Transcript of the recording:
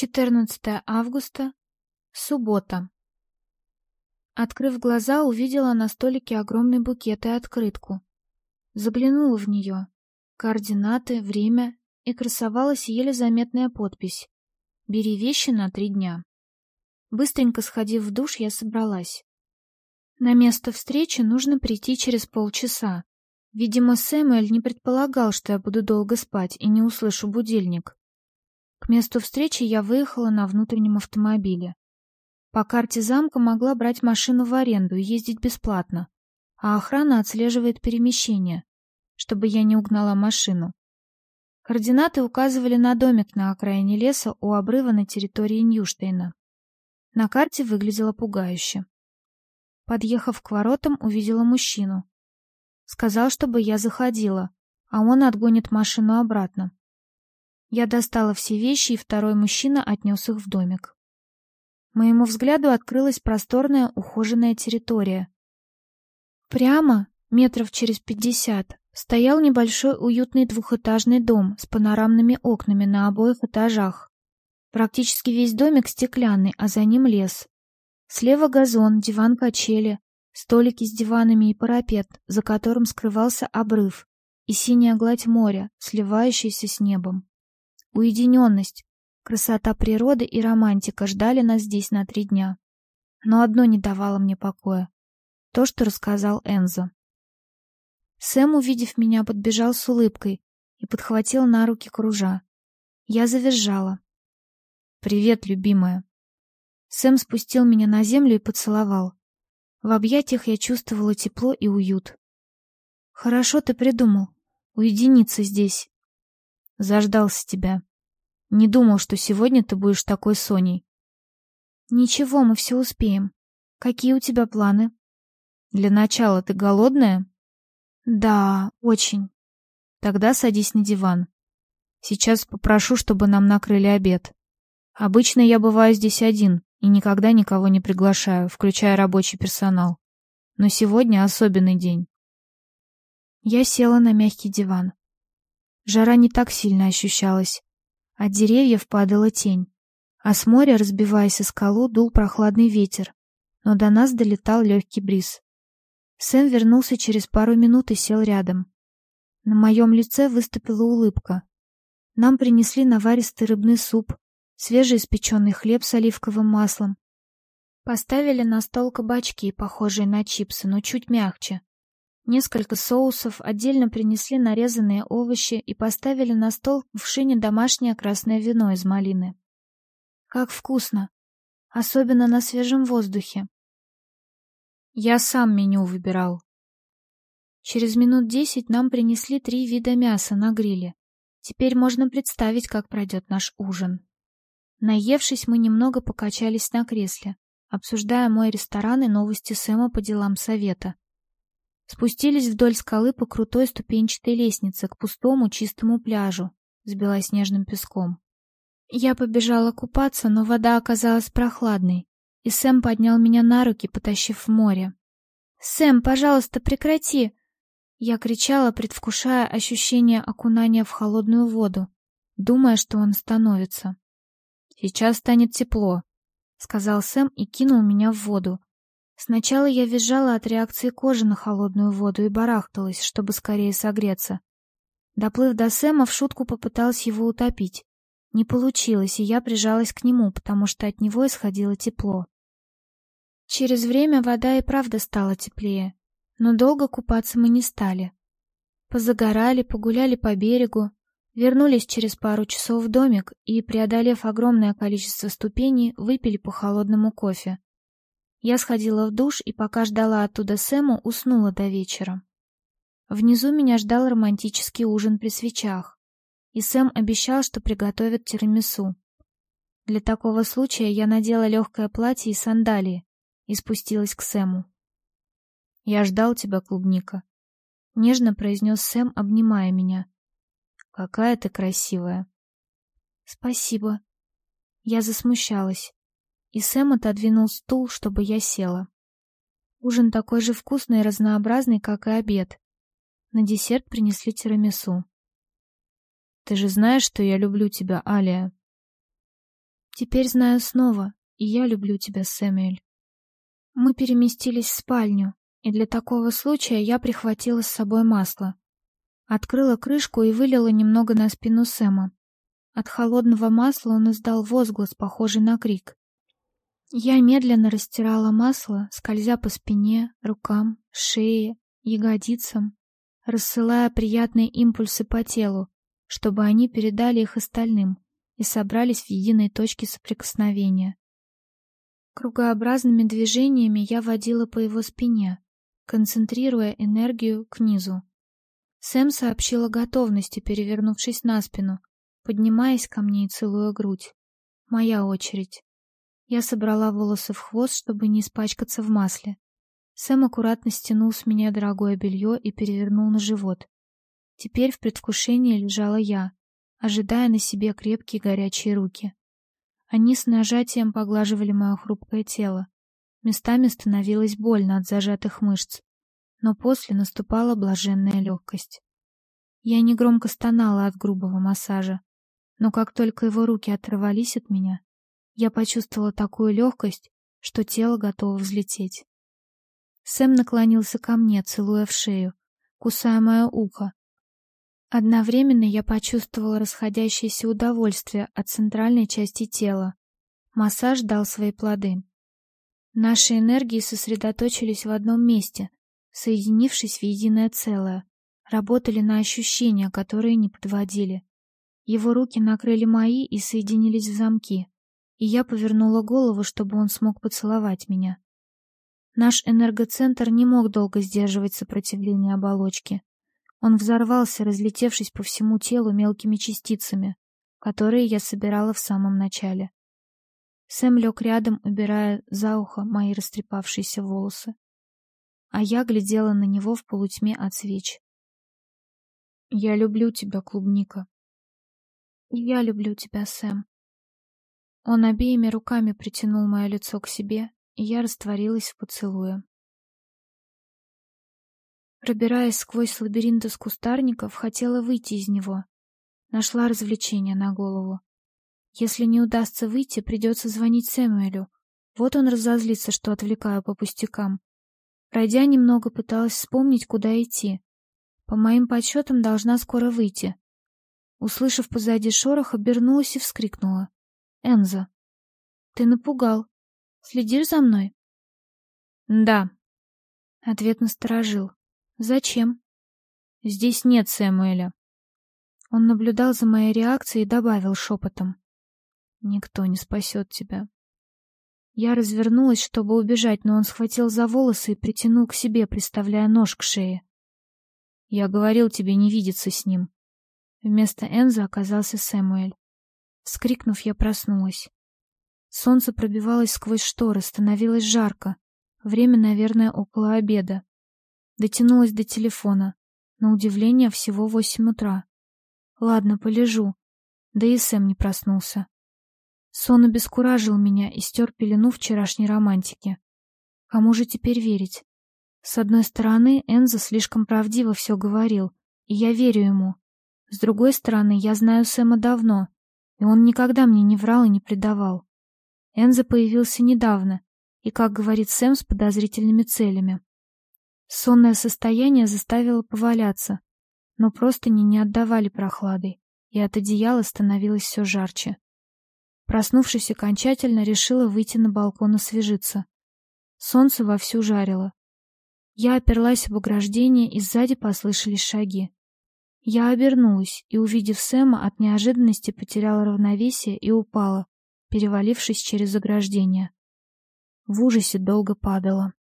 14 августа, суббота. Открыв глаза, увидела на столике огромный букет и открытку. Заглянула в нее. Координаты, время и красовалась еле заметная подпись. «Бери вещи на три дня». Быстренько сходив в душ, я собралась. На место встречи нужно прийти через полчаса. Видимо, Сэмюэль не предполагал, что я буду долго спать и не услышу будильник. К месту встречи я выехала на внутреннем автомобиле. По карте замка могла брать машину в аренду и ездить бесплатно, а охрана отслеживает перемещение, чтобы я не угнала машину. Координаты указывали на домик на окраине леса у обрыва на территории Ньюштейна. На карте выглядело пугающе. Подъехав к воротам, увидела мужчину. Сказал, чтобы я заходила, а он отгонит машину обратно. Я достала все вещи, и второй мужчина отнес их в домик. Моему взгляду открылась просторная ухоженная территория. Прямо, метров через пятьдесят, стоял небольшой уютный двухэтажный дом с панорамными окнами на обоих этажах. Практически весь домик стеклянный, а за ним лес. Слева газон, диван-качели, столики с диванами и парапет, за которым скрывался обрыв, и синяя гладь моря, сливающаяся с небом. Уединенность, красота природы и романтика ждали нас здесь на три дня. Но одно не давало мне покоя. То, что рассказал Энзо. Сэм, увидев меня, подбежал с улыбкой и подхватил на руки кружа. Я завизжала. «Привет, любимая». Сэм спустил меня на землю и поцеловал. В объятиях я чувствовала тепло и уют. «Хорошо ты придумал. Уединиться здесь. Заждался тебя. Не думал, что сегодня ты будешь такой Соней. Ничего, мы все успеем. Какие у тебя планы? Для начала ты голодная? Да, очень. Тогда садись на диван. Сейчас попрошу, чтобы нам накрыли обед. Обычно я бываю здесь один и никогда никого не приглашаю, включая рабочий персонал. Но сегодня особенный день. Я села на мягкий диван. Жара не так сильно ощущалась. От деревьев падала тень, а с моря, разбиваясь о скалу, дул прохладный ветер, но до нас долетал легкий бриз. Сэм вернулся через пару минут и сел рядом. На моем лице выступила улыбка. Нам принесли наваристый рыбный суп, свежеиспеченный хлеб с оливковым маслом. Поставили на стол кабачки, похожие на чипсы, но чуть мягче. Несколько соусов, отдельно принесли нарезанные овощи и поставили на стол в шине домашнее красное вино из малины. Как вкусно! Особенно на свежем воздухе. Я сам меню выбирал. Через минут десять нам принесли три вида мяса на гриле. Теперь можно представить, как пройдет наш ужин. Наевшись, мы немного покачались на кресле, обсуждая мой ресторан и новости Сэма по делам совета. Спустились вдоль скалы по крутой ступенчатой лестнице к пустому чистому пляжу с белоснежным песком. Я побежала купаться, но вода оказалась прохладной, и Сэм поднял меня на руки, потащив в море. «Сэм, пожалуйста, прекрати!» Я кричала, предвкушая ощущение окунания в холодную воду, думая, что он становится. «Сейчас станет тепло», — сказал Сэм и кинул меня в воду, Сначала я визжала от реакции кожи на холодную воду и барахталась, чтобы скорее согреться. Доплыв до Сэма, в шутку попыталась его утопить. Не получилось, и я прижалась к нему, потому что от него исходило тепло. Через время вода и правда стала теплее, но долго купаться мы не стали. Позагорали, погуляли по берегу, вернулись через пару часов в домик и, преодолев огромное количество ступеней, выпили по холодному кофе. Я сходила в душ и пока ждала оттуда Сэму, уснула до вечера. Внизу меня ждал романтический ужин при свечах, и Сэм обещал, что приготовит тирамису. Для такого случая я надела легкое платье и сандалии и спустилась к Сэму. «Я ждал тебя, клубника», — нежно произнес Сэм, обнимая меня. «Какая ты красивая!» «Спасибо». Я засмущалась и Сэм отодвинул стул, чтобы я села. Ужин такой же вкусный и разнообразный, как и обед. На десерт принесли тирамису. «Ты же знаешь, что я люблю тебя, Алия?» Теперь знаю снова, и я люблю тебя, Сэмюэль. Мы переместились в спальню, и для такого случая я прихватила с собой масло. Открыла крышку и вылила немного на спину Сэма. От холодного масла он издал возглас, похожий на крик. Я медленно растирала масло, скользя по спине, рукам, шее, ягодицам, рассылая приятные импульсы по телу, чтобы они передали их остальным и собрались в единой точке соприкосновения. Кругообразными движениями я водила по его спине, концентрируя энергию к низу. Сэм сообщила готовности, перевернувшись на спину, поднимаясь ко мне и целуя грудь. Моя очередь. Я собрала волосы в хвост, чтобы не испачкаться в масле. Сэм аккуратно стянул с меня дорогое белье и перевернул на живот. Теперь в предвкушении лежала я, ожидая на себе крепкие горячие руки. Они с нажатием поглаживали мое хрупкое тело. Местами становилось больно от зажатых мышц, но после наступала блаженная легкость. Я негромко стонала от грубого массажа, но как только его руки оторвались от меня, я почувствовала такую легкость, что тело готово взлететь. Сэм наклонился ко мне, целуя в шею, кусая мое ухо, Одновременно я почувствовала расходящееся удовольствие от центральной части тела. Массаж дал свои плоды. Наши энергии сосредоточились в одном месте, соединившись в единое целое, работали на ощущения, которые не подводили. Его руки накрыли мои и соединились в замки, и я повернула голову, чтобы он смог поцеловать меня. Наш энергоцентр не мог долго сдерживать сопротивление оболочки. Он взорвался, разлетевшись по всему телу мелкими частицами, которые я собирала в самом начале. Сэм лег рядом, убирая за ухо мои растрепавшиеся волосы. А я глядела на него в полутьме от свеч. «Я люблю тебя, клубника». «И я люблю тебя, Сэм». Он обеими руками притянул мое лицо к себе, и я растворилась в поцелуе. Пробираясь сквозь лабиринт из кустарников, хотела выйти из него. Нашла развлечение на голову. Если не удастся выйти, придется звонить Сэмюэлю. Вот он разозлится, что отвлекаю по пустякам. Пройдя немного, пыталась вспомнить, куда идти. По моим подсчетам, должна скоро выйти. Услышав позади шорох, обернулась и вскрикнула. «Энза, ты напугал. Следишь за мной?» «Да». Ответ насторожил. Зачем? Здесь нет Сэмуэля. Он наблюдал за моей реакцией и добавил шепотом. Никто не спасет тебя. Я развернулась, чтобы убежать, но он схватил за волосы и притянул к себе, приставляя нож к шее. Я говорил тебе не видеться с ним. Вместо Энза оказался Сэмуэль. Вскрикнув, я проснулась. Солнце пробивалось сквозь шторы, становилось жарко. Время, наверное, около обеда. Дотянулась до телефона. На удивление, всего восемь утра. Ладно, полежу. Да и Сэм не проснулся. Сон обескуражил меня и стер пелену вчерашней романтики. Кому же теперь верить? С одной стороны, Энзо слишком правдиво все говорил, и я верю ему. С другой стороны, я знаю Сэма давно, и он никогда мне не врал и не предавал. Энзо появился недавно, и, как говорит Сэм, с подозрительными целями. Сонное состояние заставило поваляться, но простыни не отдавали прохладой, и от одеяла становилось все жарче. Проснувшись окончательно, решила выйти на балкон освежиться. Солнце вовсю жарило. Я оперлась об ограждение, и сзади послышались шаги. Я обернулась и, увидев Сэма, от неожиданности потеряла равновесие и упала, перевалившись через ограждение. В ужасе долго падала.